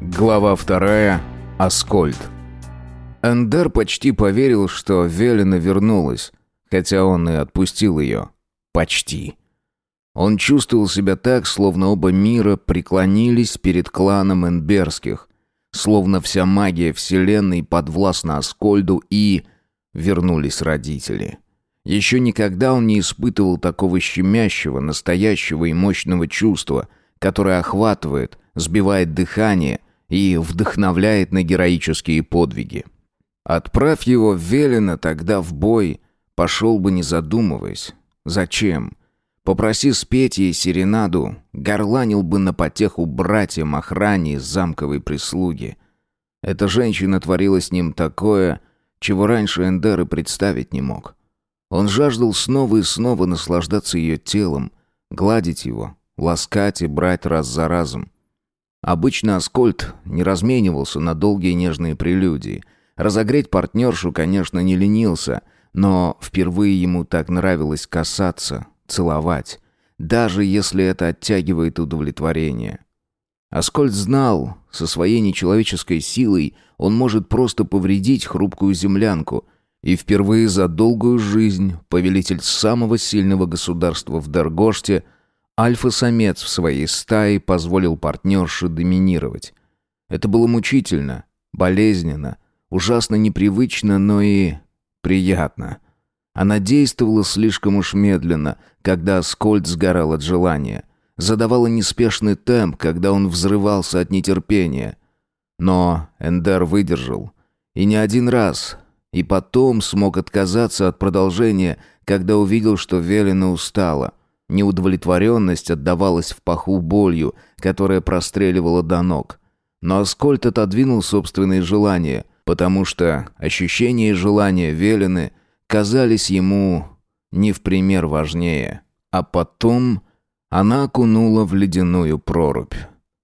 Глава вторая. Аскольд. Эндер почти поверил, что Велена вернулась, хотя он и отпустил ее. Почти. Он чувствовал себя так, словно оба мира преклонились перед кланом Энберских, словно вся магия Вселенной подвластна Аскольду и... вернулись родители. Еще никогда он не испытывал такого щемящего, настоящего и мощного чувства, которое охватывает, сбивает дыхание и вдохновляет на героические подвиги. Отправь его Велена тогда в бой, пошел бы не задумываясь. Зачем? Попроси спеть ей серенаду, горланил бы на потеху братьям охране из замковой прислуги. Эта женщина творила с ним такое, чего раньше Эндер и представить не мог. Он жаждал снова и снова наслаждаться ее телом, гладить его, ласкать и брать раз за разом. Обычно Аскольд не разменивался на долгие нежные прелюдии. Разогреть партнершу, конечно, не ленился, но впервые ему так нравилось касаться, целовать, даже если это оттягивает удовлетворение. Аскольд знал, со своей нечеловеческой силой он может просто повредить хрупкую землянку, и впервые за долгую жизнь повелитель самого сильного государства в Даргоште – Альфа-самец в своей стае позволил партнерше доминировать. Это было мучительно, болезненно, ужасно непривычно, но и приятно. Она действовала слишком уж медленно, когда Аскольд сгорал от желания. Задавала неспешный темп, когда он взрывался от нетерпения. Но Эндер выдержал. И не один раз. И потом смог отказаться от продолжения, когда увидел, что Велина устала. Неудовлетворенность отдавалась в паху болью, которая простреливала до ног. Но Аскольд отодвинул собственные желания, потому что ощущения и желания Велены казались ему не в пример важнее. А потом она окунула в ледяную прорубь.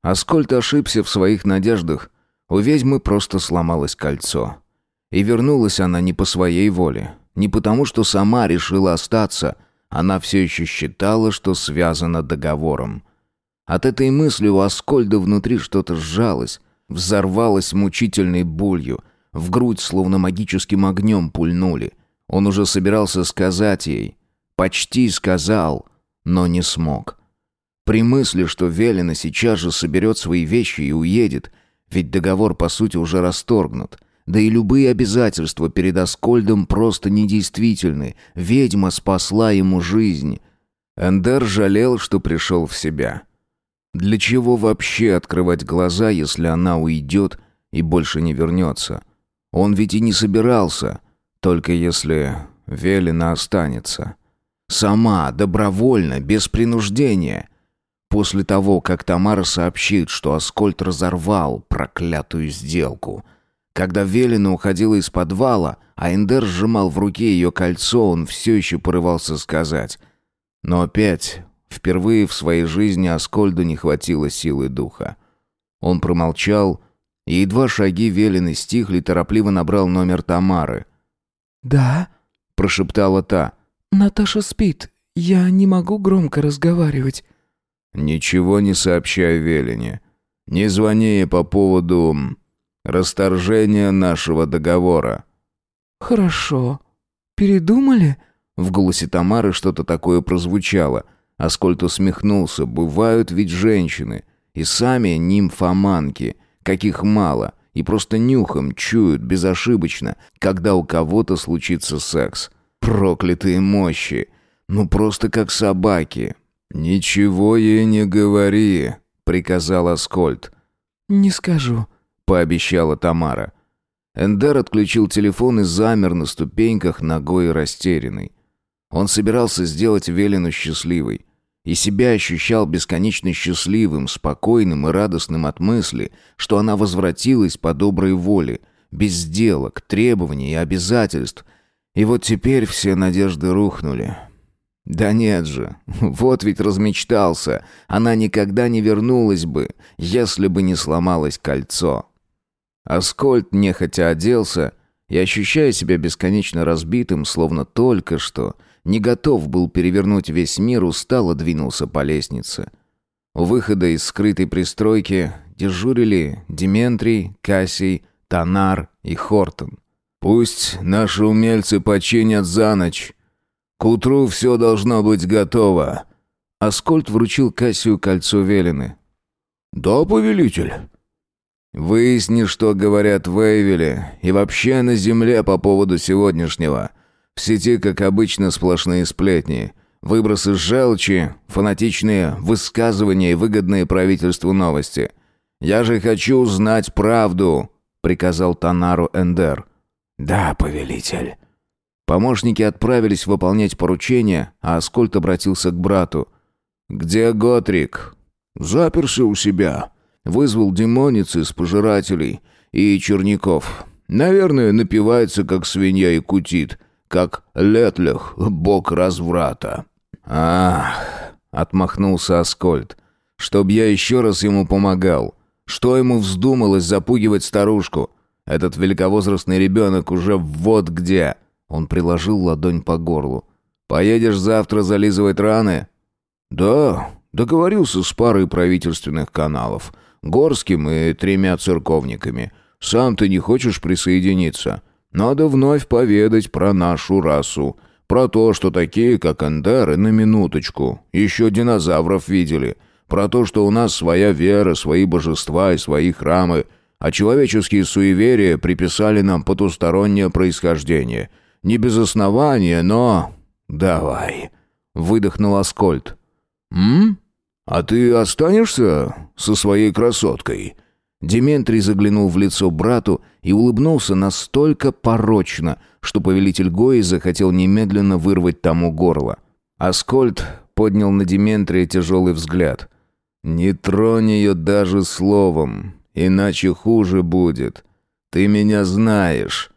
Аскольд ошибся в своих надеждах. У ведьмы просто сломалось кольцо. И вернулась она не по своей воле. Не потому, что сама решила остаться, она все еще считала, что связана договором. От этой мысли у Аскольда внутри что-то сжалось, взорвалось мучительной болью, в грудь словно магическим огнем пульнули. Он уже собирался сказать ей, почти сказал, но не смог. При мысли, что Велина сейчас же соберет свои вещи и уедет, ведь договор по сути уже расторгнут, да и любые обязательства перед Аскольдом просто недействительны. Ведьма спасла ему жизнь. Эндер жалел, что пришел в себя. Для чего вообще открывать глаза, если она уйдет и больше не вернется? Он ведь и не собирался, только если Велина останется. Сама, добровольно, без принуждения. После того, как Тамара сообщит, что Аскольд разорвал проклятую сделку — когда Велина уходила из подвала, а Эндер сжимал в руке ее кольцо, он все еще порывался сказать. Но опять, впервые в своей жизни Аскольду не хватило силы духа. Он промолчал, и едва шаги Велины стихли, торопливо набрал номер Тамары. «Да?» – прошептала та. «Наташа спит. Я не могу громко разговаривать». «Ничего не сообщай Велине. Не звони ей по поводу расторжение нашего договора». «Хорошо. Передумали?» В голосе Тамары что-то такое прозвучало. Аскольд усмехнулся. «Бывают ведь женщины. И сами нимфоманки. Каких мало. И просто нюхом чуют безошибочно, когда у кого-то случится секс. Проклятые мощи. Ну просто как собаки». «Ничего ей не говори», — приказал Аскольд. «Не скажу», пообещала Тамара. Эндер отключил телефон и замер на ступеньках, ногой растерянный. Он собирался сделать Велину счастливой. И себя ощущал бесконечно счастливым, спокойным и радостным от мысли, что она возвратилась по доброй воле, без сделок, требований и обязательств. И вот теперь все надежды рухнули. Да нет же, вот ведь размечтался. Она никогда не вернулась бы, если бы не сломалось кольцо. Аскольд нехотя оделся и, ощущая себя бесконечно разбитым, словно только что, не готов был перевернуть весь мир, устало двинулся по лестнице. У выхода из скрытой пристройки дежурили Дементрий, Кассий, Танар и Хортон. «Пусть наши умельцы починят за ночь. К утру все должно быть готово». Аскольд вручил Кассию кольцо Велины. «Да, повелитель». «Выясни, что говорят в Эйвеле и вообще на земле по поводу сегодняшнего. В сети, как обычно, сплошные сплетни. Выбросы желчи, фанатичные высказывания и выгодные правительству новости. Я же хочу узнать правду», — приказал Танару Эндер. «Да, повелитель». Помощники отправились выполнять поручение, а Аскольд обратился к брату. «Где Готрик?» «Заперся у себя. Вызвал демониц из пожирателей и черников. Наверное, напивается, как свинья, и кутит, как Летлях, бог разврата». «Ах!» — отмахнулся Аскольд. «Чтоб я еще раз ему помогал. Что ему вздумалось запугивать старушку? Этот великовозрастный ребенок уже вот где!» Он приложил ладонь по горлу. «Поедешь завтра зализывать раны?» «Да, договорился с парой правительственных каналов. Горским и тремя церковниками. Сам ты не хочешь присоединиться? Надо вновь поведать про нашу расу. Про то, что такие, как Эндеры, на минуточку, еще динозавров видели. Про то, что у нас своя вера, свои божества и свои храмы, а человеческие суеверия приписали нам потустороннее происхождение. Не без основания, но... Давай. Выдохнул Аскольд. «М? А ты останешься со своей красоткой?» Дементрий заглянул в лицо брату и улыбнулся настолько порочно, что повелитель Гои захотел немедленно вырвать тому горло. Аскольд поднял на Дементрия тяжелый взгляд. «Не тронь ее даже словом, иначе хуже будет. Ты меня знаешь».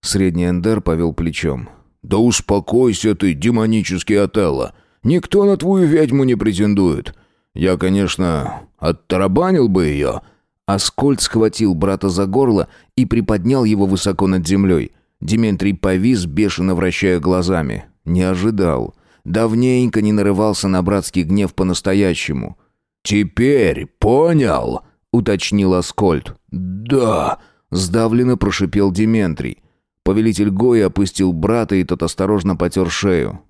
Средний Эндер повел плечом. «Да успокойся ты, демонический Отелло. Никто на твою ведьму не претендует. Я, конечно, оттарабанил бы ее». Аскольд схватил брата за горло и приподнял его высоко над землей. Дементрий повис, бешено вращая глазами. Не ожидал. Давненько не нарывался на братский гнев по-настоящему. «Теперь понял?» — уточнил Аскольд. «Да», — сдавленно прошипел Дементрий. Повелитель Гои опустил брата, и тот осторожно потер шею.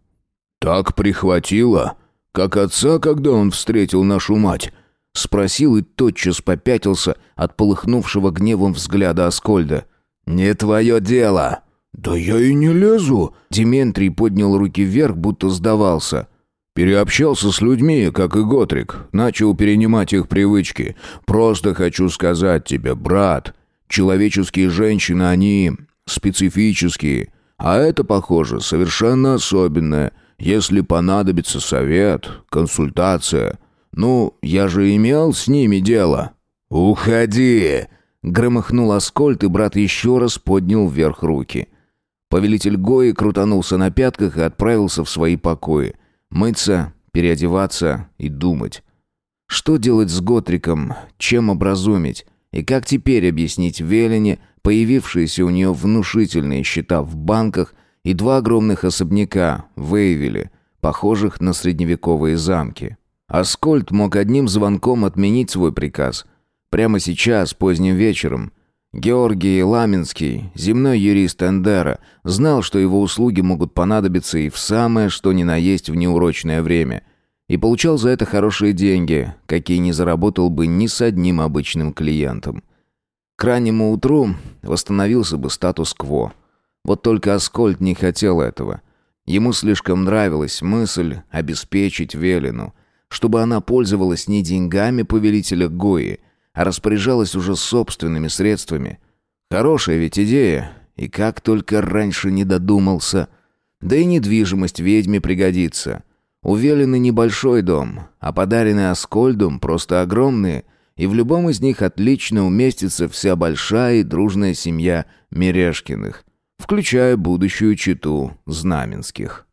«Так прихватило, как отца, когда он встретил нашу мать?» Спросил и тотчас попятился от полыхнувшего гневом взгляда Аскольда. «Не твое дело!» «Да я и не лезу!» Дементрий поднял руки вверх, будто сдавался. «Переобщался с людьми, как и Готрик. Начал перенимать их привычки. Просто хочу сказать тебе, брат, человеческие женщины, они специфические. А это, похоже, совершенно особенное. Если понадобится совет, консультация. Ну, я же имел с ними дело». «Уходи!» Громыхнул Аскольд, и брат еще раз поднял вверх руки. Повелитель Гои крутанулся на пятках и отправился в свои покои. Мыться, переодеваться и думать. Что делать с Готриком, чем образумить, и как теперь объяснить Велине появившиеся у нее внушительные счета в банках и два огромных особняка в Эйвиле, похожих на средневековые замки. Аскольд мог одним звонком отменить свой приказ – Прямо сейчас, поздним вечером, Георгий Ламинский, земной юрист Эндера, знал, что его услуги могут понадобиться и в самое что ни на есть в неурочное время, и получал за это хорошие деньги, какие не заработал бы ни с одним обычным клиентом. К раннему утру восстановился бы статус-кво. Вот только Аскольд не хотел этого. Ему слишком нравилась мысль обеспечить Велину, чтобы она пользовалась не деньгами повелителя Гои, а распоряжалась уже собственными средствами. Хорошая ведь идея, и как только раньше не додумался. Да и недвижимость ведьме пригодится. У Велины небольшой дом, а подаренный Аскольдом просто огромные, и в любом из них отлично уместится вся большая и дружная семья Мережкиных, включая будущую читу Знаменских.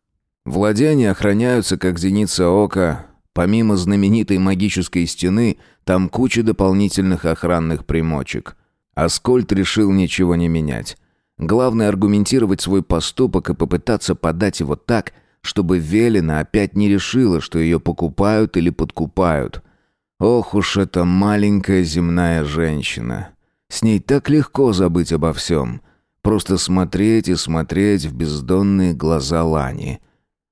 Владения охраняются как зеница ока, Помимо знаменитой магической стены, там куча дополнительных охранных примочек. Аскольд решил ничего не менять. Главное аргументировать свой поступок и попытаться подать его так, чтобы Велина опять не решила, что ее покупают или подкупают. Ох уж эта маленькая земная женщина. С ней так легко забыть обо всем. Просто смотреть и смотреть в бездонные глаза Лани.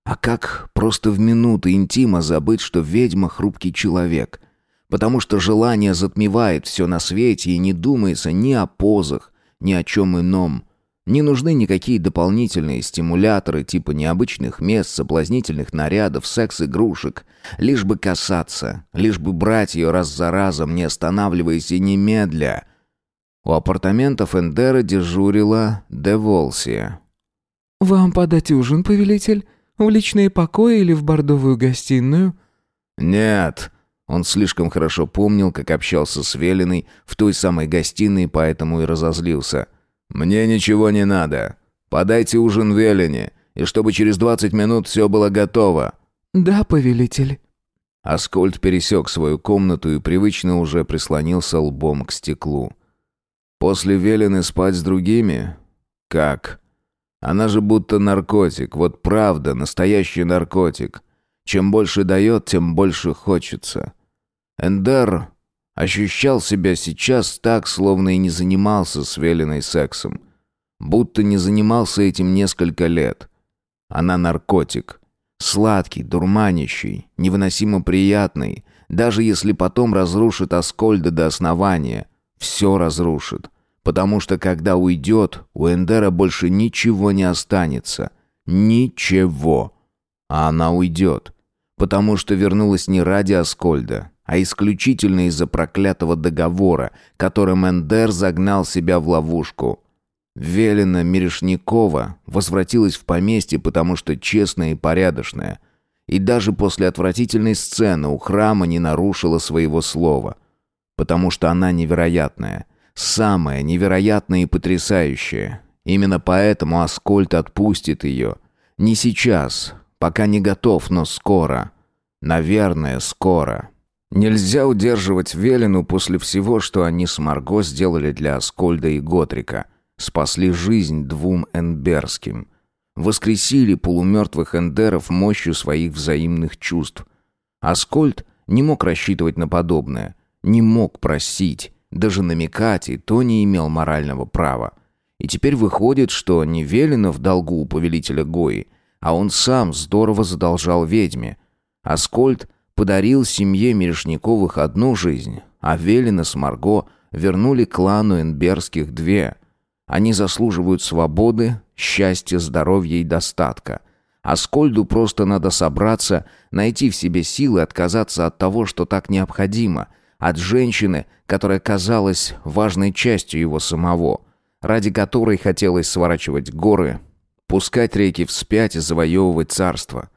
А как просто в минуты интима забыть, что ведьма — хрупкий человек? Потому что желание затмевает все на свете и не думается ни о позах, ни о чем ином — не нужны никакие дополнительные стимуляторы типа необычных мест, соблазнительных нарядов, секс-игрушек. Лишь бы касаться, лишь бы брать ее раз за разом, не останавливаясь и немедля. У апартаментов Эндера дежурила Деволсия. «Вам подать ужин, повелитель? В личные покои или в бордовую гостиную?» «Нет». Он слишком хорошо помнил, как общался с Велиной в той самой гостиной, поэтому и разозлился. «Мне ничего не надо. Подайте ужин Велине, и чтобы через двадцать минут все было готово». «Да, повелитель». Аскольд пересек свою комнату и привычно уже прислонился лбом к стеклу. «После Велины спать с другими? Как? Она же будто наркотик, вот правда, настоящий наркотик. Чем больше дает, тем больше хочется». Эндер Ощущал себя сейчас так, словно и не занимался с Велиной сексом. Будто не занимался этим несколько лет. Она наркотик. Сладкий, дурманящий, невыносимо приятный. Даже если потом разрушит Аскольда до основания. Все разрушит. Потому что когда уйдет, у Эндера больше ничего не останется. Ничего. А она уйдет. Потому что вернулась не ради Аскольда, а исключительно из-за проклятого договора, которым Эндер загнал себя в ловушку. Велена Мерешникова возвратилась в поместье, потому что честная и порядочная. И даже после отвратительной сцены у храма не нарушила своего слова. Потому что она невероятная. Самая невероятная и потрясающая. Именно поэтому Аскольд отпустит ее. Не сейчас, пока не готов, но скоро. Наверное, скоро. Нельзя удерживать Велину после всего, что они с Марго сделали для Аскольда и Готрика. Спасли жизнь двум Энберским. Воскресили полумертвых Эндеров мощью своих взаимных чувств. Аскольд не мог рассчитывать на подобное. Не мог просить. Даже намекать и то не имел морального права. И теперь выходит, что не Велина в долгу у повелителя Гои, а он сам здорово задолжал ведьме. Аскольд подарил семье Мерешниковых одну жизнь, а Велина с Марго вернули клану Энберских две. Они заслуживают свободы, счастья, здоровья и достатка. А Скольду просто надо собраться, найти в себе силы отказаться от того, что так необходимо, от женщины, которая казалась важной частью его самого, ради которой хотелось сворачивать горы, пускать реки вспять и завоевывать царство.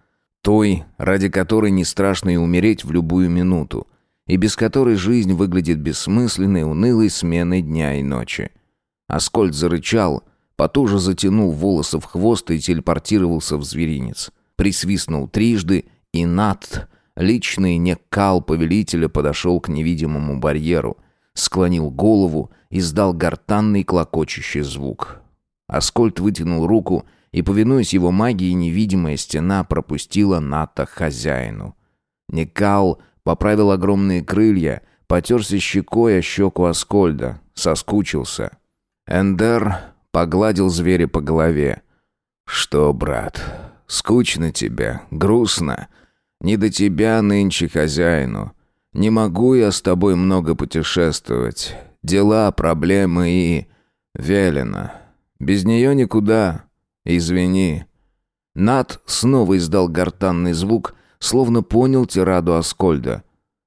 Той, ради которой не страшно и умереть в любую минуту, и без которой жизнь выглядит бессмысленной, унылой сменой дня и ночи. Аскольд зарычал, потуже затянул волосы в хвост и телепортировался в зверинец. Присвистнул трижды, и Нат, личный некал повелителя, подошел к невидимому барьеру, склонил голову, и издал гортанный клокочущий звук. Аскольд вытянул руку и, повинуясь его магии, невидимая стена пропустила Ната хозяину. Никал поправил огромные крылья, потерся щекой о щеку Аскольда, соскучился. Эндер погладил зверя по голове. «Что, брат, скучно тебе, грустно? Не до тебя нынче хозяину. Не могу я с тобой много путешествовать. Дела, проблемы и... Велено. Без нее никуда. «Извини». Нат снова издал гортанный звук, словно понял тираду Аскольда.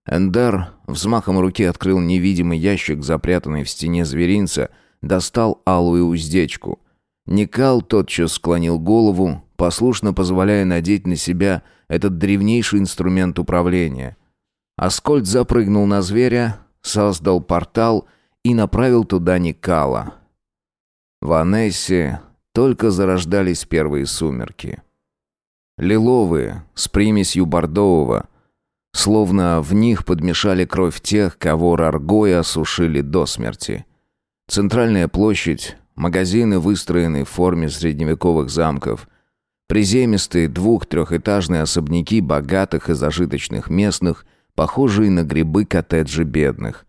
Эндер взмахом руки открыл невидимый ящик, запрятанный в стене зверинца, достал алую уздечку. Никал тотчас склонил голову, послушно позволяя надеть на себя этот древнейший инструмент управления. Аскольд запрыгнул на зверя, создал портал и направил туда Никала. В Анессе только зарождались первые сумерки. Лиловые, с примесью бордового, словно в них подмешали кровь тех, кого Раргои осушили до смерти. Центральная площадь, магазины, выстроенные в форме средневековых замков, приземистые двух-трехэтажные особняки богатых и зажиточных местных, похожие на грибы коттеджи бедных.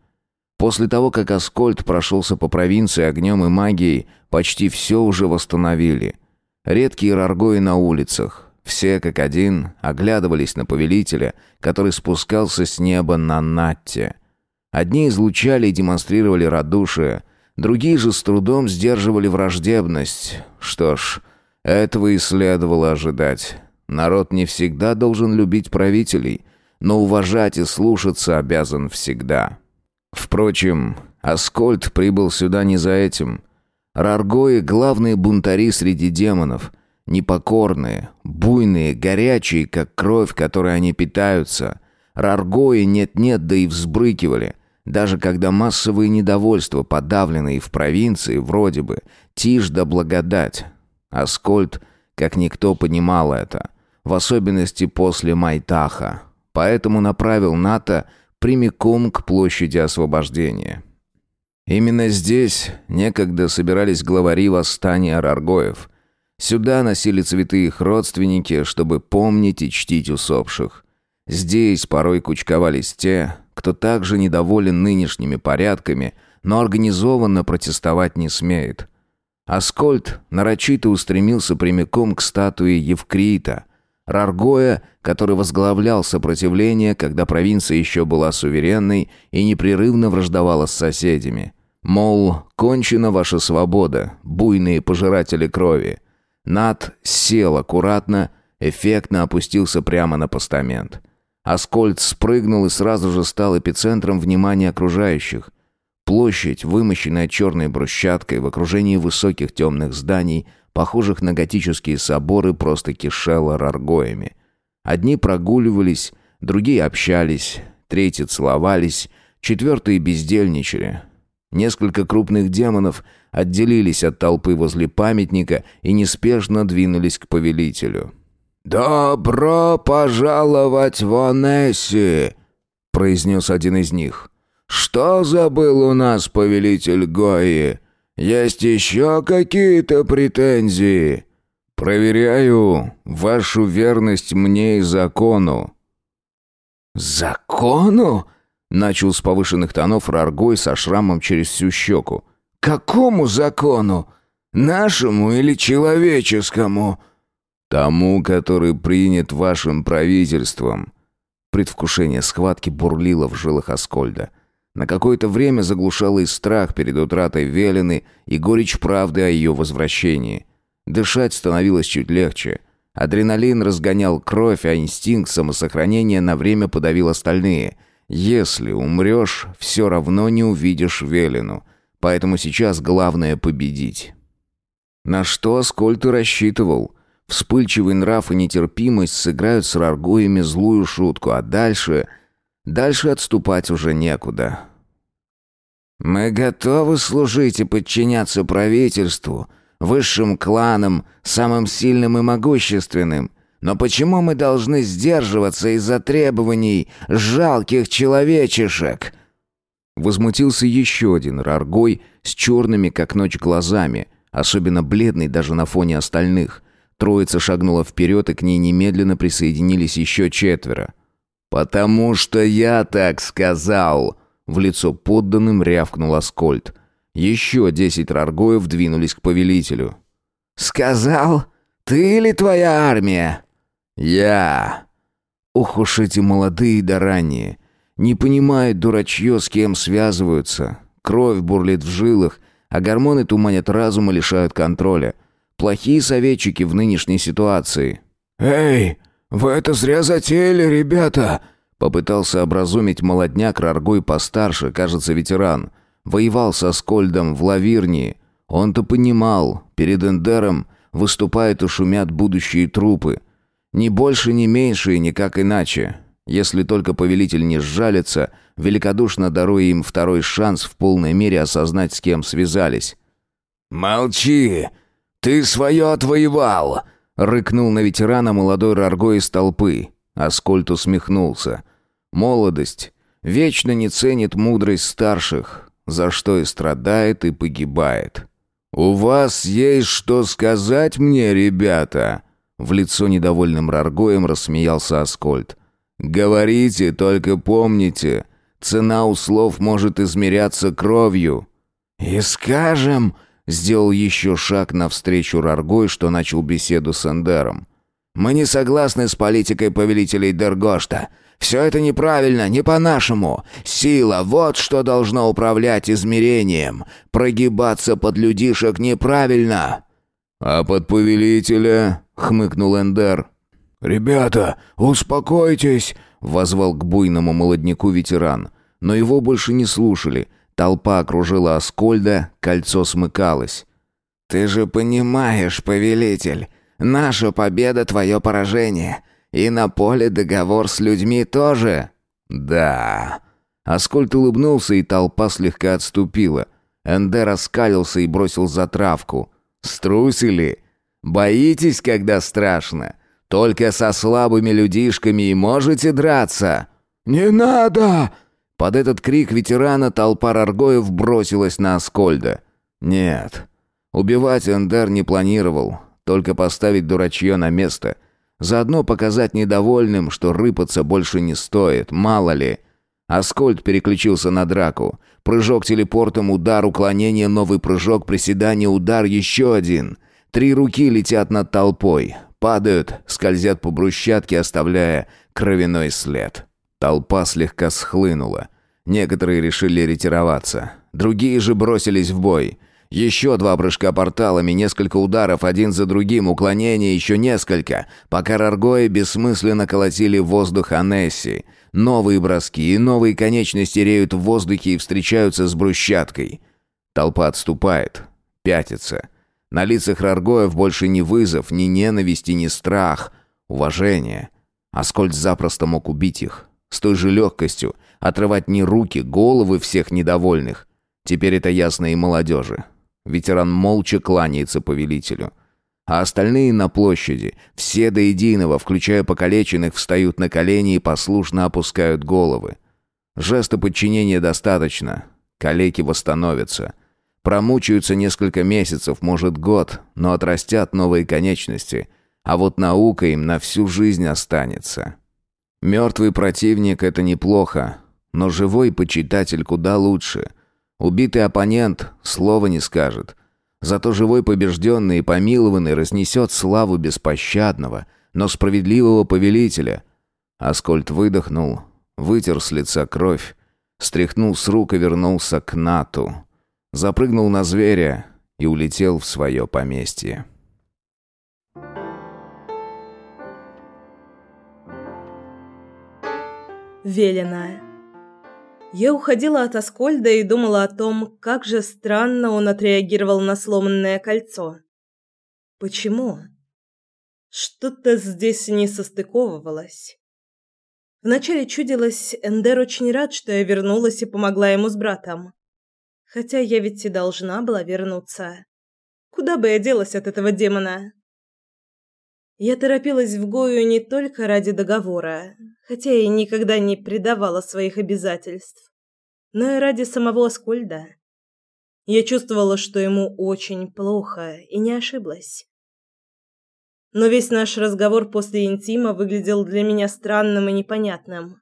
После того, как Аскольд прошелся по провинции огнем и магией, почти все уже восстановили. Редкие раргои на улицах. Все, как один, оглядывались на повелителя, который спускался с неба на Натте. Одни излучали и демонстрировали радушие, другие же с трудом сдерживали враждебность. Что ж, этого и следовало ожидать. Народ не всегда должен любить правителей, но уважать и слушаться обязан всегда. Впрочем, Аскольд прибыл сюда не за этим. Раргои — главные бунтари среди демонов. Непокорные, буйные, горячие, как кровь, которой они питаются. Раргои нет-нет, да и взбрыкивали. Даже когда массовые недовольства, подавленные в провинции, вроде бы, тишь да благодать. Аскольд, как никто, понимал это. В особенности после Майтаха. Поэтому направил НАТО прямиком к площади освобождения. Именно здесь некогда собирались главари восстания Раргоев. Сюда носили цветы их родственники, чтобы помнить и чтить усопших. Здесь порой кучковались те, кто также недоволен нынешними порядками, но организованно протестовать не смеет. Аскольд нарочито устремился прямиком к статуе Евкрита, Раргоя, который возглавлял сопротивление, когда провинция еще была суверенной и непрерывно враждовала с соседями. Мол, кончена ваша свобода, буйные пожиратели крови. Над сел аккуратно, эффектно опустился прямо на постамент. Аскольд спрыгнул и сразу же стал эпицентром внимания окружающих. Площадь, вымощенная черной брусчаткой в окружении высоких темных зданий – похожих на готические соборы, просто кишела раргоями. Одни прогуливались, другие общались, третьи целовались, четвертые бездельничали. Несколько крупных демонов отделились от толпы возле памятника и неспешно двинулись к повелителю. «Добро пожаловать в Онесси!» — произнес один из них. «Что забыл у нас повелитель Гои? Есть еще какие-то претензии?» «Проверяю вашу верность мне и закону». «Закону?» — начал с повышенных тонов Раргой со шрамом через всю щеку. «Какому закону? Нашему или человеческому?» «Тому, который принят вашим правительством». Предвкушение схватки бурлило в жилах Аскольда. На какое-то время заглушало и страх перед утратой Велины, и горечь правды о ее возвращении. Дышать становилось чуть легче. Адреналин разгонял кровь, а инстинкт самосохранения на время подавил остальные. Если умрешь, все равно не увидишь Велину. Поэтому сейчас главное победить. На что Аскольд и рассчитывал? Вспыльчивый нрав и нетерпимость сыграют с Раргоями злую шутку, а дальше... Дальше отступать уже некуда. «Мы готовы служить и подчиняться правительству, высшим кланам, самым сильным и могущественным. Но почему мы должны сдерживаться из-за требований жалких человечешек?» Возмутился еще один раргой с черными, как ночь, глазами, особенно бледный даже на фоне остальных. Троица шагнула вперед, и к ней немедленно присоединились еще четверо. «Потому что я так сказал!» В лицо подданным рявкнул Аскольд. Еще десять раргоев двинулись к повелителю. «Сказал? Ты или твоя армия?» «Я!» Ох уж эти молодые да ранние. Не понимают дурачье, с кем связываются. Кровь бурлит в жилах, а гормоны туманят разум и лишают контроля. Плохие советчики в нынешней ситуации. «Эй, вы это зря затеяли, ребята!» Попытался образумить молодняк Раргой постарше, кажется, ветеран. Воевал со Скольдом в Лавирнии. Он-то понимал, перед Эндером выступают и шумят будущие трупы. Ни больше, ни меньше и никак иначе. Если только повелитель не сжалится, великодушно даруя им второй шанс в полной мере осознать, с кем связались. «Молчи! Ты свое отвоевал!» Рыкнул на ветерана молодой Рарго из толпы. Аскольд усмехнулся. «Молодость вечно не ценит мудрость старших, за что и страдает, и погибает». «У вас есть что сказать мне, ребята?» В лицо недовольным Раргоем рассмеялся Аскольд. Говорите, только помните, цена у слов может измеряться кровью». «И скажем...» — сделал еще шаг навстречу Раргой, что начал беседу с Эндером. «Мы не согласны с политикой повелителей Дергошта. Все это неправильно, не по-нашему. Сила — вот что должно управлять измерением. Прогибаться под людишек неправильно». «А под повелителя?» — хмыкнул Эндер. «Ребята, успокойтесь!» — возвал к буйному молодняку ветеран. Но его больше не слушали. Толпа окружила Аскольда, кольцо смыкалось. «Ты же понимаешь, повелитель, наша победа — твое поражение. И на поле договор с людьми тоже». «Да». Аскольд улыбнулся, и толпа слегка отступила. Эндер оскалился и бросил затравку. «Струсили? Боитесь, когда страшно? Только со слабыми людишками и можете драться». «Не надо!» Под этот крик ветерана толпа Раргоев бросилась на Аскольда. «Нет, убивать Эндер не планировал, только поставить дурачье на место. Заодно показать недовольным, что рыпаться больше не стоит, мало ли». Аскольд переключился на драку. Прыжок телепортом, удар, уклонение, новый прыжок, приседание, удар, еще один. Три руки летят над толпой. Падают, скользят по брусчатке, оставляя кровяной след. Толпа слегка схлынула. Некоторые решили ретироваться. Другие же бросились в бой. Еще два прыжка порталами, несколько ударов один за другим, уклонения еще несколько, пока Раргои бессмысленно колотили воздух Анесси. Новые броски и новые конечности реют в воздухе и встречаются с брусчаткой. Толпа отступает, пятится. На лицах Раргоев больше ни вызов, ни ненависти, ни страх. Уважение. Аскольд запросто мог убить их. С той же легкостью. Отрывать не руки, головы всех недовольных. Теперь это ясно и молодежи. Ветеран молча кланяется повелителю. А остальные на площади, все до единого, включая покалеченных, встают на колени и послушно опускают головы. Жеста подчинения достаточно. Калеки восстановятся. Промучаются несколько месяцев, может год, но отрастят новые конечности. А вот наука им на всю жизнь останется. Мертвый противник — это неплохо, но живой почитатель куда лучше. Убитый оппонент слова не скажет. Зато живой побежденный и помилованный разнесет славу беспощадного, но справедливого повелителя. Аскольд выдохнул, вытер с лица кровь, стряхнул с рук и вернулся к Нату запрыгнул на зверя и улетел в свое поместье. Велена. Я уходила от Аскольда и думала о том, как же странно он отреагировал на сломанное кольцо. Почему? Что-то здесь не состыковывалось. Вначале чудилось, Эндер очень рад, что я вернулась и помогла ему с братом. Хотя я ведь и должна была вернуться. Куда бы я делась от этого демона? Я торопилась в Гою не только ради договора, хотя и никогда не предавала своих обязательств, но и ради самого Аскольда. Я чувствовала, что ему очень плохо, и не ошиблась. Но весь наш разговор после интима выглядел для меня странным и непонятным.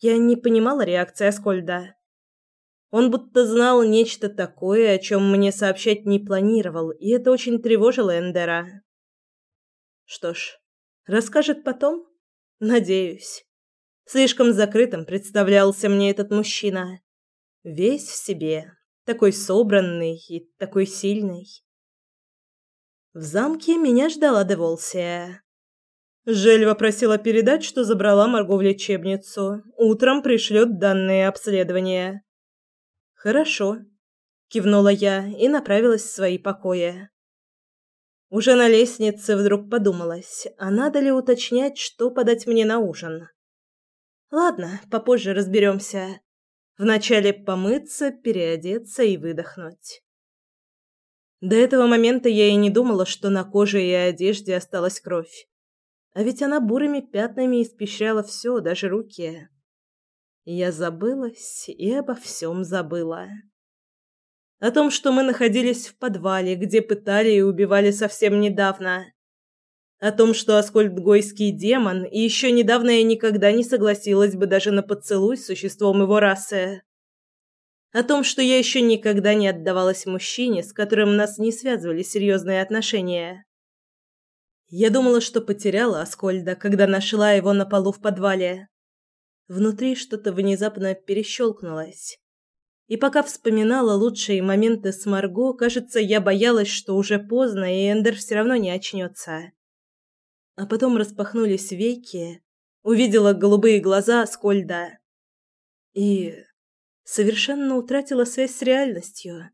Я не понимала реакции Аскольда. Он будто знал нечто такое, о чем мне сообщать не планировал, и это очень тревожило Эндера. Что ж, расскажет потом? Надеюсь. Слишком закрытым представлялся мне этот мужчина. Весь в себе, такой собранный и такой сильный. В замке меня ждала Деволсия. Жельва просила передать, что забрала Марго в лечебницу. Утром пришлет данные обследования. «Хорошо», — кивнула я и направилась в свои покои. Уже на лестнице вдруг подумалось, а надо ли уточнять, что подать мне на ужин. Ладно, попозже разберемся. Вначале помыться, переодеться и выдохнуть. До этого момента я и не думала, что на коже и одежде осталась кровь. А ведь она бурыми пятнами испещряла все, даже руки. Я забылась и обо всем забыла. О том, что мы находились в подвале, где пытали и убивали совсем недавно. О том, что Аскольд Гойский демон, и еще недавно я никогда не согласилась бы даже на поцелуй с существом его расы. О том, что я еще никогда не отдавалась мужчине, с которым нас не связывали серьезные отношения. Я думала, что потеряла Аскольда, когда нашла его на полу в подвале. Внутри что-то внезапно перещелкнулось. И пока вспоминала лучшие моменты с Марго, кажется, я боялась, что уже поздно, и Эндер все равно не очнется. А потом распахнулись веки, увидела голубые глаза Аскольда и совершенно утратила связь с реальностью.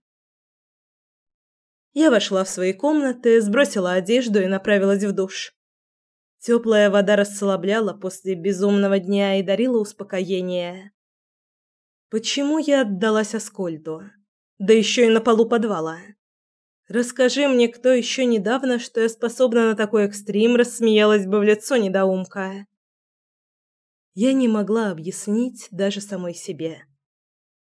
Я вошла в свои комнаты, сбросила одежду и направилась в душ. Теплая вода расслабляла после безумного дня и дарила успокоение. Почему я отдалась Аскольду? Да еще и на полу подвала. Расскажи мне, кто еще недавно, что я способна на такой экстрим, рассмеялась бы в лицо недоумка. Я не могла объяснить даже самой себе.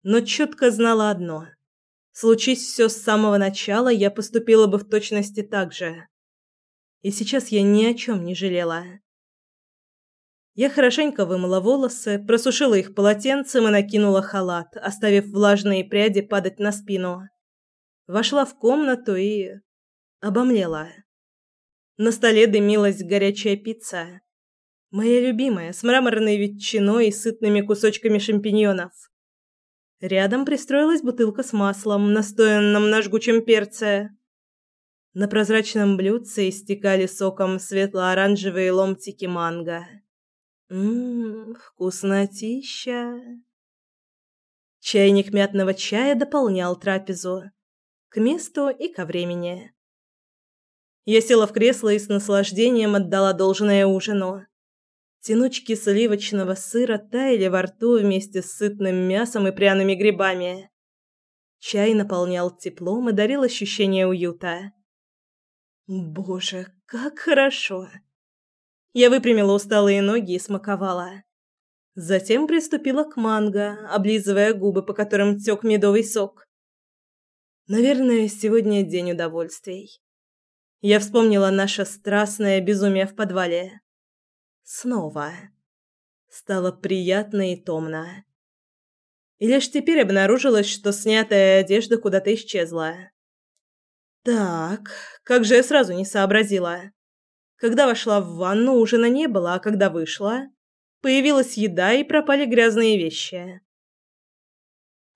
Но четко знала одно — Случись все с самого начала, я поступила бы в точности так же. И сейчас я ни о чем не жалела. Я хорошенько вымыла волосы, просушила их полотенцем и накинула халат, оставив влажные пряди падать на спину. Вошла в комнату и обомлела. На столе дымилась горячая пицца. Моя любимая, с мраморной ветчиной и сытными кусочками шампиньонов. Рядом пристроилась бутылка с маслом, настоянным на жгучем перце. На прозрачном блюдце истекали соком светло-оранжевые ломтики манго. Ммм, вкуснотища. Чайник мятного чая дополнял трапезу. К месту и ко времени. Я села в кресло и с наслаждением отдала должное ужину. Тянучки сливочного сыра таяли во рту вместе с сытным мясом и пряными грибами. Чай наполнял теплом и дарил ощущение уюта. Боже, как хорошо. Я выпрямила усталые ноги и смаковала. Затем приступила к манго, облизывая губы, по которым тёк медовый сок. Наверное, сегодня день удовольствий. Я вспомнила наше страстное безумие в подвале. Снова. Стало приятно и томно. И лишь теперь обнаружилось, что снятая одежда куда-то исчезла. Так, как же я сразу не сообразила. Когда вошла в ванну, ужина не было, а когда вышла, появилась еда и пропали грязные вещи.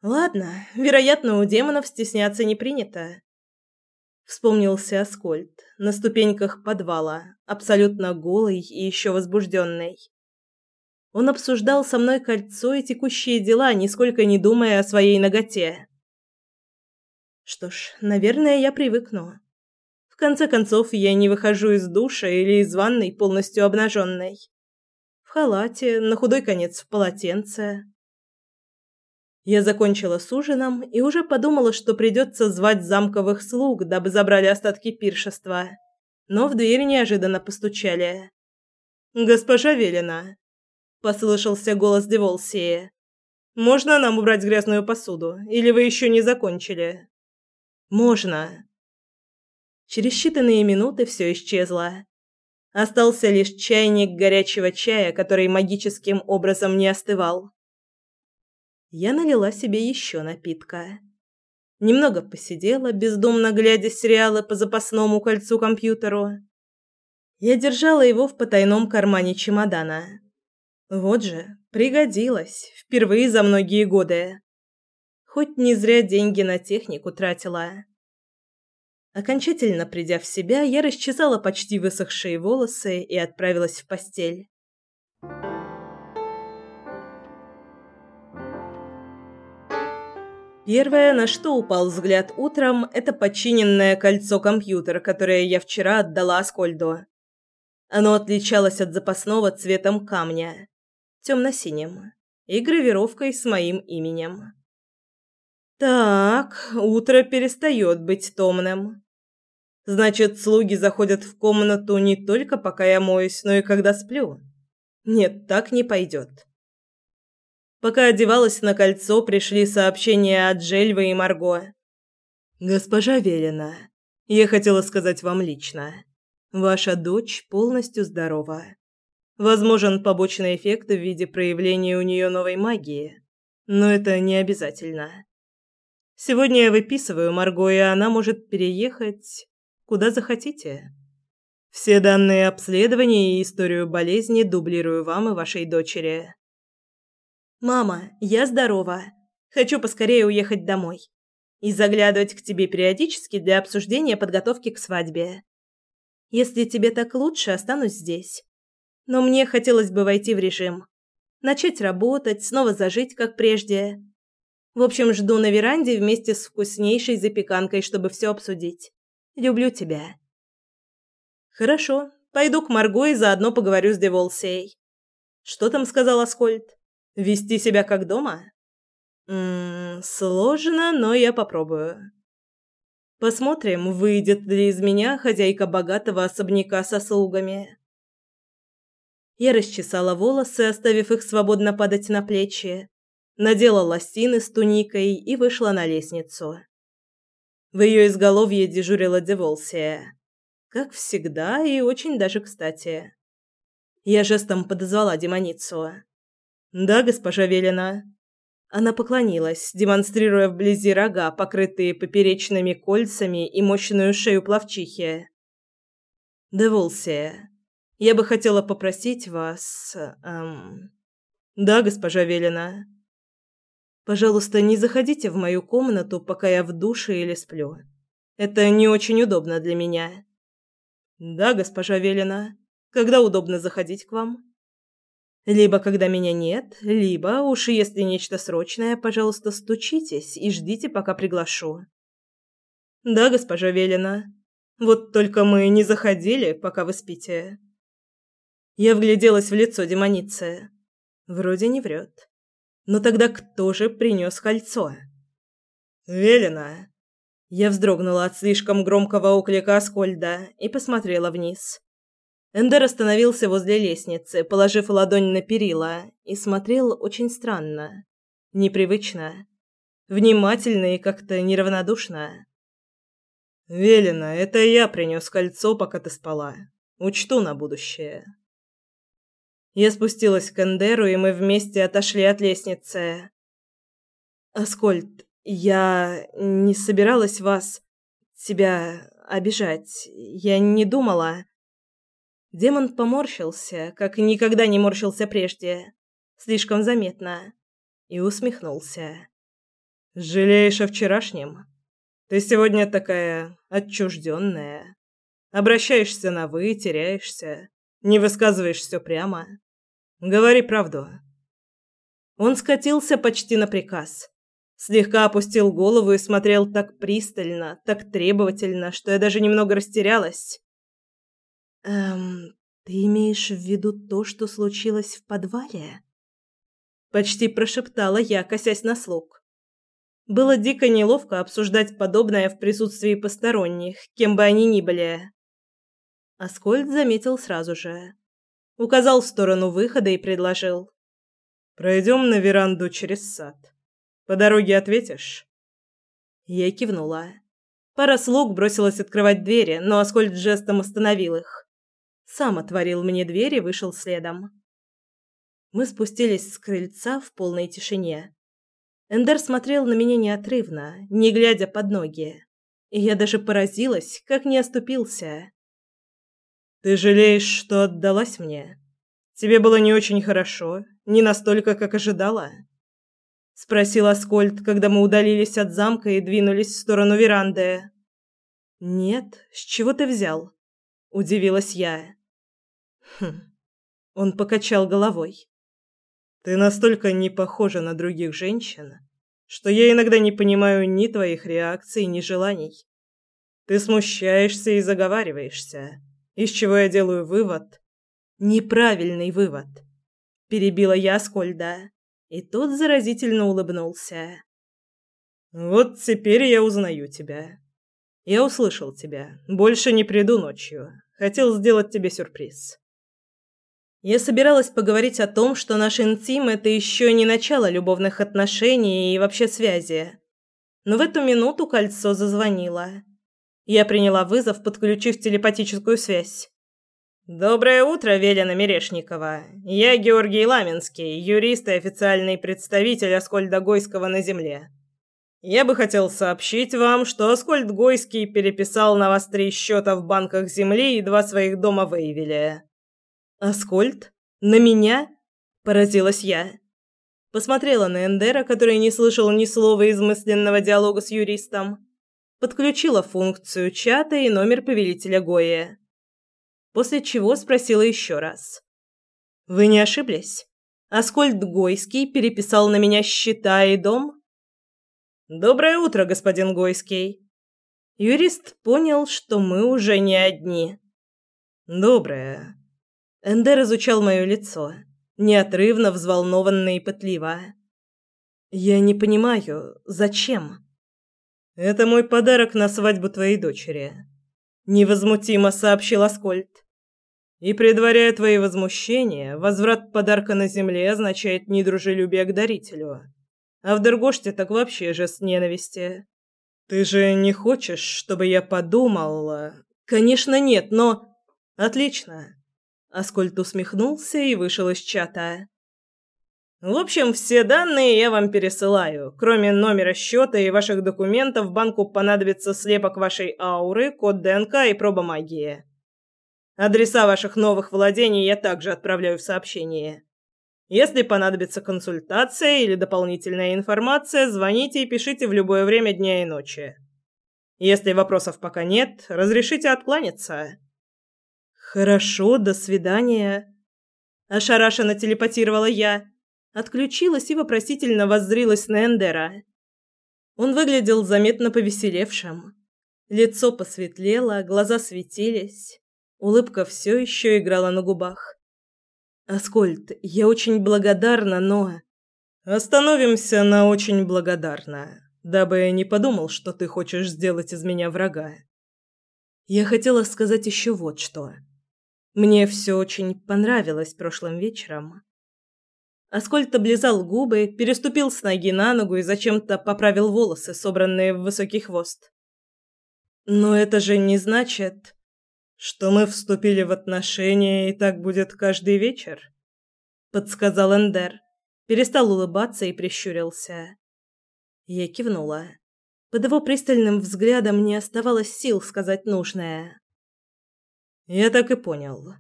Ладно, вероятно, у демонов стесняться не принято. Вспомнился Аскольд на ступеньках подвала, абсолютно голый и еще возбужденный. Он обсуждал со мной кольцо и текущие дела, нисколько не думая о своей ноготе. Что ж, наверное, я привыкну. Конце концов, я не выхожу из душа или из ванной полностью обнаженной. В халате, на худой конец в полотенце. Я закончила с ужином и уже подумала, что придется звать замковых слуг, дабы забрали остатки пиршества. Но в дверь неожиданно постучали. «Госпожа Велена!» – послышался голос Деволсии. «Можно нам убрать грязную посуду? Или вы еще не закончили?» «Можно». Через считанные минуты все исчезло. Остался лишь чайник горячего чая, который магическим образом не остывал я налила себе еще напитка. Немного посидела, бездумно глядя сериалы по запасному кольцу компьютеру. Я держала его в потайном кармане чемодана. Вот же, пригодилось, впервые за многие годы. Хоть не зря деньги на технику тратила. Окончательно придя в себя, я расчесала почти высохшие волосы и отправилась в постель. Первое, на что упал взгляд утром, это подчиненное кольцо компьютера, которое я вчера отдала Аскольду. Оно отличалось от запасного цветом камня, темно-синим, и гравировкой с моим именем. Так, утро перестает быть томным. Значит, слуги заходят в комнату не только пока я моюсь, но и когда сплю. Нет, так не пойдет. Пока одевалась на кольцо, пришли сообщения от Жельвы и Марго. «Госпожа Велена, я хотела сказать вам лично. Ваша дочь полностью здорова. Возможен побочный эффект в виде проявления у нее новой магии, но это не обязательно. Сегодня я выписываю Марго, и она может переехать куда захотите. Все данные обследования и историю болезни дублирую вам и вашей дочери. Мама, я здорова. Хочу поскорее уехать домой и заглядывать к тебе периодически для обсуждения подготовки к свадьбе. Если тебе так лучше, останусь здесь. Но мне хотелось бы войти в режим. Начать работать, снова зажить, как прежде. В общем, жду на веранде вместе с вкуснейшей запеканкой, чтобы все обсудить. Люблю тебя. Хорошо, пойду к Марго и заодно поговорю с Деволсей. Что там сказал Аскольд? Вести себя как дома? Ммм, сложно, но я попробую. Посмотрим, выйдет ли из меня хозяйка богатого особняка со слугами. Я расчесала волосы, оставив их свободно падать на плечи, надела лосины с туникой и вышла на лестницу. В ее изголовье дежурила Деволсия. Как всегда и очень даже кстати. Я жестом подозвала демоницу. «Да, госпожа Велена». Она поклонилась, демонстрируя вблизи рога, покрытые поперечными кольцами и мощную шею плавчихи. «Деволсия, я бы хотела попросить вас... Эм... Да, госпожа Велена. Пожалуйста, не заходите в мою комнату, пока я в душе или сплю. Это не очень удобно для меня». «Да, госпожа Велена. Когда удобно заходить к вам?» Либо когда меня нет, либо, уж если нечто срочное, пожалуйста, стучитесь и ждите, пока приглашу. Да, госпожа Велена. Вот только мы не заходили, пока вы спите. Я вгляделась в лицо демоницы. Вроде не врет. Но тогда кто же принес кольцо? Велена. Я вздрогнула от слишком громкого оклика Аскольда и посмотрела вниз. Эндер остановился возле лестницы, положив ладонь на перила, и смотрел очень странно, непривычно, внимательно и как-то неравнодушно. «Велено, это я принес кольцо, пока ты спала. Учту на будущее». Я спустилась к Эндеру, и мы вместе отошли от лестницы. «Аскольд, я не собиралась вас... тебя обижать. Я не думала...» Демон поморщился, как никогда не морщился прежде, слишком заметно, и усмехнулся. «Жалеешь о вчерашнем? Ты сегодня такая отчужденная. Обращаешься на «вы», теряешься, не высказываешь все прямо. Говори правду». Он скатился почти на приказ. Слегка опустил голову и смотрел так пристально, так требовательно, что я даже немного растерялась. «Эм, ты имеешь в виду то, что случилось в подвале?» Почти прошептала я, косясь на слуг. Было дико неловко обсуждать подобное в присутствии посторонних, кем бы они ни были. Аскольд заметил сразу же. Указал в сторону выхода и предложил. «Пройдем на веранду через сад. По дороге ответишь?» Я кивнула. Пара слуг бросилась открывать двери, но Аскольд жестом остановил их. Сам отворил мне дверь и вышел следом. Мы спустились с крыльца в полной тишине. Эндер смотрел на меня неотрывно, не глядя под ноги. И я даже поразилась, как не оступился. «Ты жалеешь, что отдалась мне? Тебе было не очень хорошо, не настолько, как ожидала?» Спросил Аскольд, когда мы удалились от замка и двинулись в сторону веранды. «Нет, с чего ты взял?» – удивилась я. Хм. Он покачал головой. Ты настолько не похожа на других женщин, что я иногда не понимаю ни твоих реакций, ни желаний. Ты смущаешься и заговариваешься, из чего я делаю вывод, неправильный вывод. Перебила я Скольда, и тот заразительно улыбнулся. Вот теперь я узнаю тебя. Я услышал тебя. Больше не приду ночью. Хотел сделать тебе сюрприз. Я собиралась поговорить о том, что наш интим – это еще не начало любовных отношений и вообще связи. Но в эту минуту кольцо зазвонило. Я приняла вызов, подключив телепатическую связь. «Доброе утро, Велена Мерешникова. Я Георгий Ламинский, юрист и официальный представитель Аскольда Гойского на Земле. Я бы хотел сообщить вам, что Аскольд Гойский переписал на вас три счета в банках Земли и два своих дома в Эйвеле». «Аскольд? На меня?» – поразилась я. Посмотрела на Эндера, который не слышал ни слова из мысленного диалога с юристом. Подключила функцию чата и номер повелителя Гоя после чего спросила еще раз. «Вы не ошиблись? Аскольд Гойский переписал на меня счета и дом?» «Доброе утро, господин Гойский!» Юрист понял, что мы уже не одни. «Доброе!» Эндер изучал мое лицо, неотрывно, взволнованно и пытливо. «Я не понимаю, зачем?» «Это мой подарок на свадьбу твоей дочери», — невозмутимо сообщил Аскольд. И предваряя твои возмущения, возврат подарка на земле означает недружелюбие к дарителю. А в Дергоште так вообще жест ненависти. Ты же не хочешь, чтобы я подумал? Конечно, нет, но... Отлично. Аскольд усмехнулся и вышел из чата. В общем, все данные я вам пересылаю. Кроме номера счета и ваших документов, банку понадобится слепок вашей ауры, код ДНК и проба магии. Адреса ваших новых владений я также отправляю в сообщение. Если понадобится консультация или дополнительная информация, звоните и пишите в любое время дня и ночи. Если вопросов пока нет, разрешите откланяться. Хорошо, до свидания. Ошарашенно телепатировала я, отключилась и вопросительно воззрилась на Эндера. Он выглядел заметно повеселевшим. Лицо посветлело, глаза светились. Улыбка все еще играла на губах. «Аскольд, я очень благодарна, но...» «Остановимся на очень благодарна, дабы я не подумал, что ты хочешь сделать из меня врага. Я хотела сказать еще вот что. Мне все очень понравилось прошлым вечером». Аскольд облизал губы, переступил с ноги на ногу и зачем-то поправил волосы, собранные в высокий хвост. «Но это же не значит...» что мы вступили в отношения, и так будет каждый вечер?» — подсказал Эндер. Перестал улыбаться и прищурился. Я кивнула. Под его пристальным взглядом не оставалось сил сказать нужное. «Я так и понял».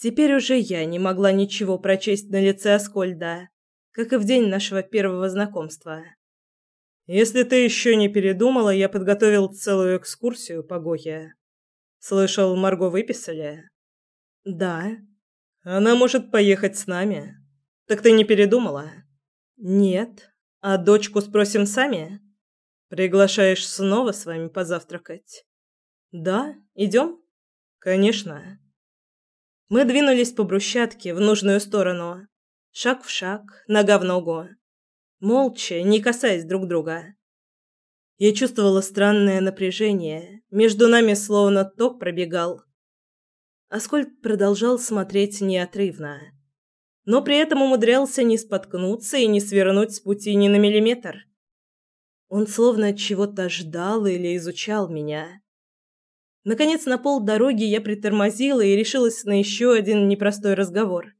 Теперь уже я не могла ничего прочесть на лице Аскольда, как и в день нашего первого знакомства. «Если ты еще не передумала, я подготовил целую экскурсию по Гохе. Слышал, Марго выписали? Да. Она может поехать с нами. Так ты не передумала? Нет. А дочку спросим сами? Приглашаешь снова с вами позавтракать? Да, идем? Конечно. Мы двинулись по брусчатке в нужную сторону, шаг в шаг, нога в ногу, молча, не касаясь друг друга. Я чувствовала странное напряжение. Между нами словно ток пробегал. Аскольд продолжал смотреть неотрывно. Но при этом умудрялся не споткнуться и не свернуть с пути ни на миллиметр. Он словно чего-то ждал или изучал меня. Наконец, на полдороги я притормозила и решилась на еще один непростой разговор.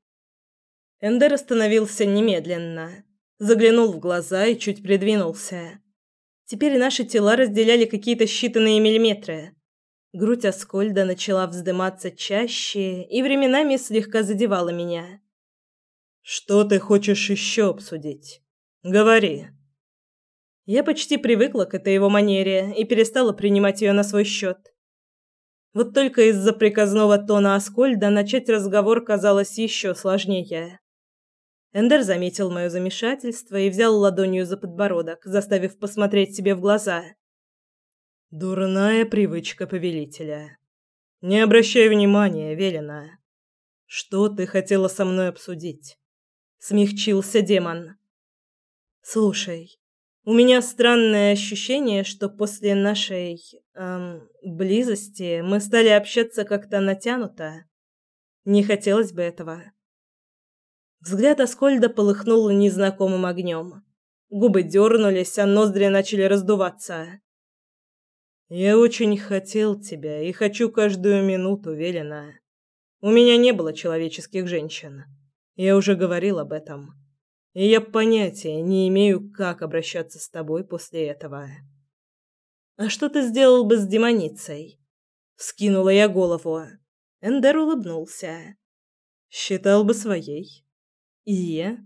Эндер остановился немедленно, заглянул в глаза и чуть придвинулся. Теперь наши тела разделяли какие-то считанные миллиметры. Грудь Аскольда начала вздыматься чаще и временами слегка задевала меня. «Что ты хочешь еще обсудить? Говори». Я почти привыкла к этой его манере и перестала принимать ее на свой счет. Вот только из-за приказного тона Аскольда начать разговор казалось еще сложнее. Эндер заметил мое замешательство и взял ладонью за подбородок, заставив посмотреть себе в глаза. Дурная привычка повелителя. Не обращай внимания, Велена. Что ты хотела со мной обсудить? Смягчился демон. Слушай, у меня странное ощущение, что после нашей эм, близости мы стали общаться как-то натянуто. Не хотелось бы этого. Взгляд Аскольда полыхнул незнакомым огнем. Губы дернулись, а ноздри начали раздуваться. Я очень хотел тебя и хочу каждую минуту, Велена. У меня не было человеческих женщин. Я уже говорил об этом. И я понятия не имею, как обращаться с тобой после этого. А что ты сделал бы с демоницей? Скинула я голову. Эндер улыбнулся. Считал бы своей. И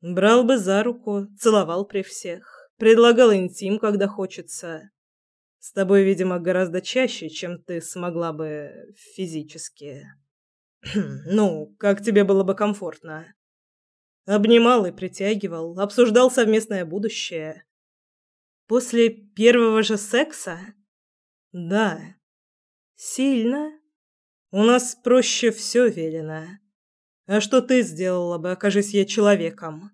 брал бы за руку, целовал при всех, предлагал интим, когда хочется. С тобой, видимо, гораздо чаще, чем ты смогла бы физически. ну, как тебе было бы комфортно. Обнимал и притягивал, обсуждал совместное будущее. После первого же секса? Да. Сильно? У нас проще все велено. А что ты сделала бы, окажись я человеком?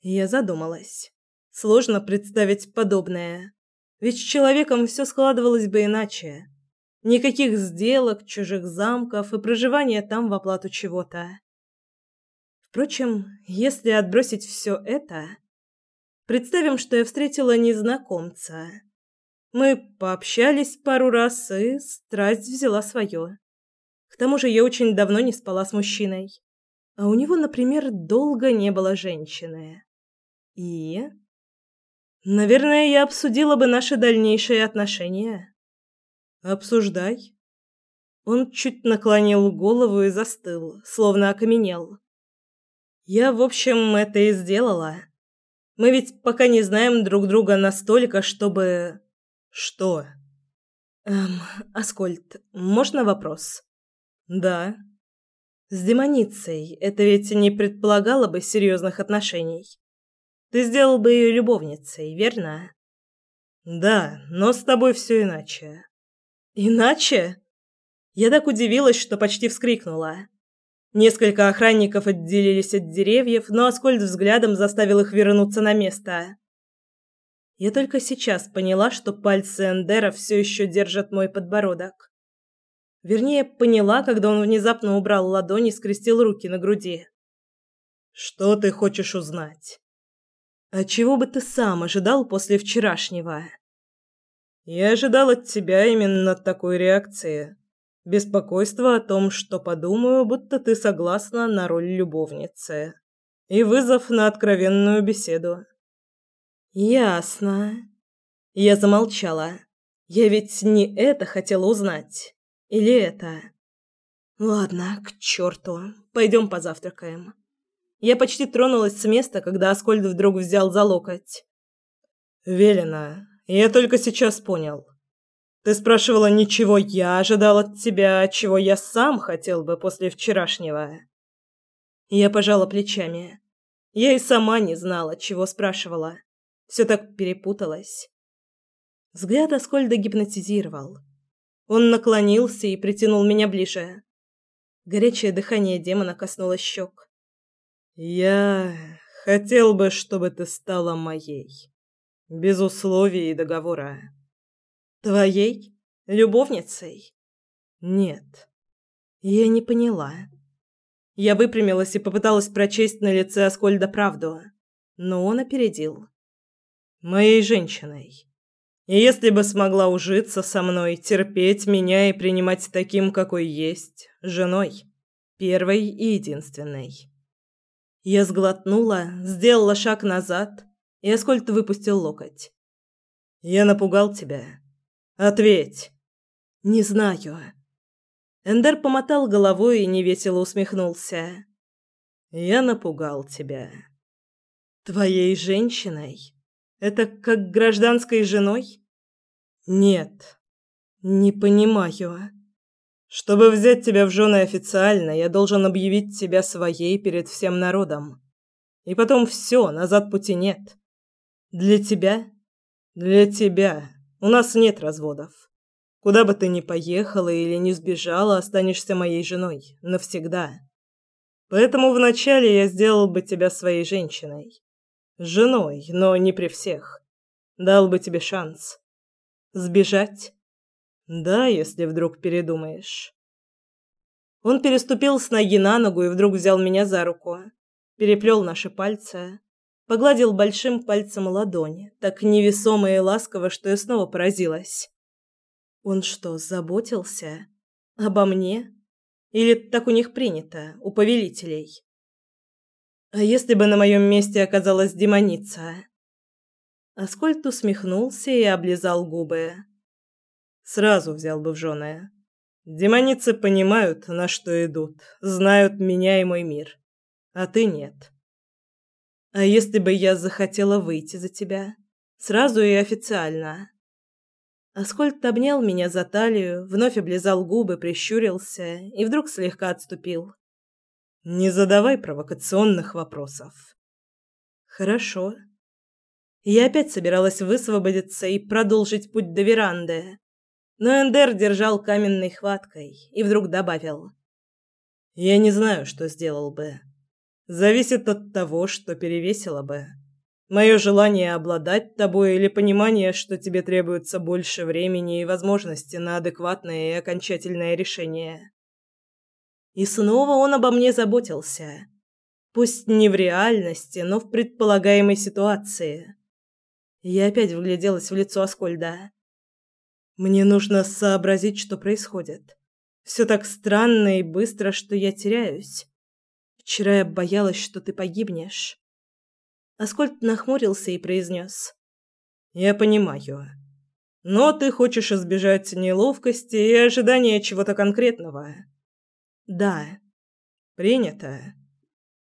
Я задумалась. Сложно представить подобное. Ведь с человеком все складывалось бы иначе. Никаких сделок, чужих замков и проживания там в оплату чего-то. Впрочем, если отбросить все это, представим, что я встретила незнакомца. Мы пообщались пару раз, и страсть взяла свое. К тому же я очень давно не спала с мужчиной. А у него, например, долго не было женщины. И... Наверное, я обсудила бы наши дальнейшие отношения. Обсуждай. Он чуть наклонил голову и застыл, словно окаменел. Я, в общем, это и сделала. Мы ведь пока не знаем друг друга настолько, чтобы Что? Эм, Аскольд, можно вопрос? Да. С демоницей это ведь не предполагало бы серьезных отношений. Ты сделал бы ее любовницей, верно? Да, но с тобой все иначе. Иначе? Я так удивилась, что почти вскрикнула. Несколько охранников отделились от деревьев, но Аскольд взглядом заставил их вернуться на место. Я только сейчас поняла, что пальцы Эндера все еще держат мой подбородок. Вернее, поняла, когда он внезапно убрал ладони и скрестил руки на груди. «Что ты хочешь узнать?» «А чего бы ты сам ожидал после вчерашнего?» Я ожидал от тебя именно такой реакции. Беспокойство о том, что подумаю, будто ты согласна на роль любовницы. И вызов на откровенную беседу. Ясно. Я замолчала. Я ведь не это хотела узнать. Или это? Ладно, к черту. Пойдем позавтракаем. Я почти тронулась с места, когда Аскольд вдруг взял за локоть. Велена, я только сейчас понял. Ты спрашивала, ничего я ожидал от тебя, чего я сам хотел бы после вчерашнего. Я пожала плечами. Я и сама не знала, чего спрашивала. Все так перепуталось. Взгляд Аскольда гипнотизировал. Он наклонился и притянул меня ближе. Горячее дыхание демона коснулось щек. «Я хотел бы, чтобы ты стала моей». Без условий и договора. Твоей? Любовницей? Нет. Я не поняла. Я выпрямилась и попыталась прочесть на лице Аскольда правду, но он опередил. Моей женщиной. И если бы смогла ужиться со мной, терпеть меня и принимать таким, какой есть, женой, первой и единственной. Я сглотнула, сделала шаг назад и Аскольд выпустил локоть. «Я напугал тебя. Ответь!» «Не знаю». Эндер помотал головой и невесело усмехнулся. «Я напугал тебя». «Твоей женщиной? Это как гражданской женой?» «Нет, не понимаю». «Чтобы взять тебя в жены официально, я должен объявить тебя своей перед всем народом. И потом все, назад пути нет. Для тебя? Для тебя. У нас нет разводов. Куда бы ты ни поехала или не сбежала, останешься моей женой навсегда. Поэтому вначале я сделал бы тебя своей женщиной. Женой, но не при всех. Дал бы тебе шанс. Сбежать? Да, если вдруг передумаешь. Он переступил с ноги на ногу и вдруг взял меня за руку. Переплел наши пальцы Погладил большим пальцем ладони, так невесомо и ласково, что я снова поразилась. Он что, заботился? Обо мне? Или так у них принято, у повелителей? А если бы на моем месте оказалась демоница? Аскольд усмехнулся и облизал губы. Сразу взял бы в жены. Демоницы понимают, на что идут, знают меня и мой мир. А ты нет. А если бы я захотела выйти за тебя? Сразу и официально. Аскольд обнял меня за талию, вновь облизал губы, прищурился и вдруг слегка отступил. «Не задавай провокационных вопросов». «Хорошо». Я опять собиралась высвободиться и продолжить путь до веранды, но Эндер держал каменной хваткой и вдруг добавил. «Я не знаю, что сделал бы. Зависит от того, что перевесило бы». Мое желание обладать тобой или понимание, что тебе требуется больше времени и возможности на адекватное и окончательное решение. И снова он обо мне заботился. Пусть не в реальности, но в предполагаемой ситуации. Я опять вгляделась в лицо Аскольда. Мне нужно сообразить, что происходит. Все так странно и быстро, что я теряюсь. Вчера я боялась, что ты погибнешь. Аскольд нахмурился и произнес. «Я понимаю. Но ты хочешь избежать неловкости и ожидания чего-то конкретного». «Да». «Принято.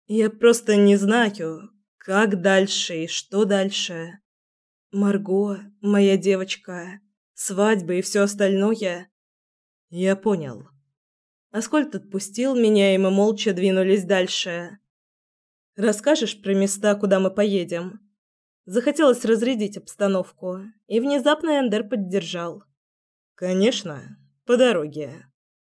Я просто не знаю, как дальше и что дальше. Марго, моя девочка, свадьба и все остальное». «Я понял». Аскольд отпустил меня, и мы молча двинулись дальше. Расскажешь про места, куда мы поедем?» Захотелось разрядить обстановку, и внезапно Эндер поддержал. «Конечно, по дороге».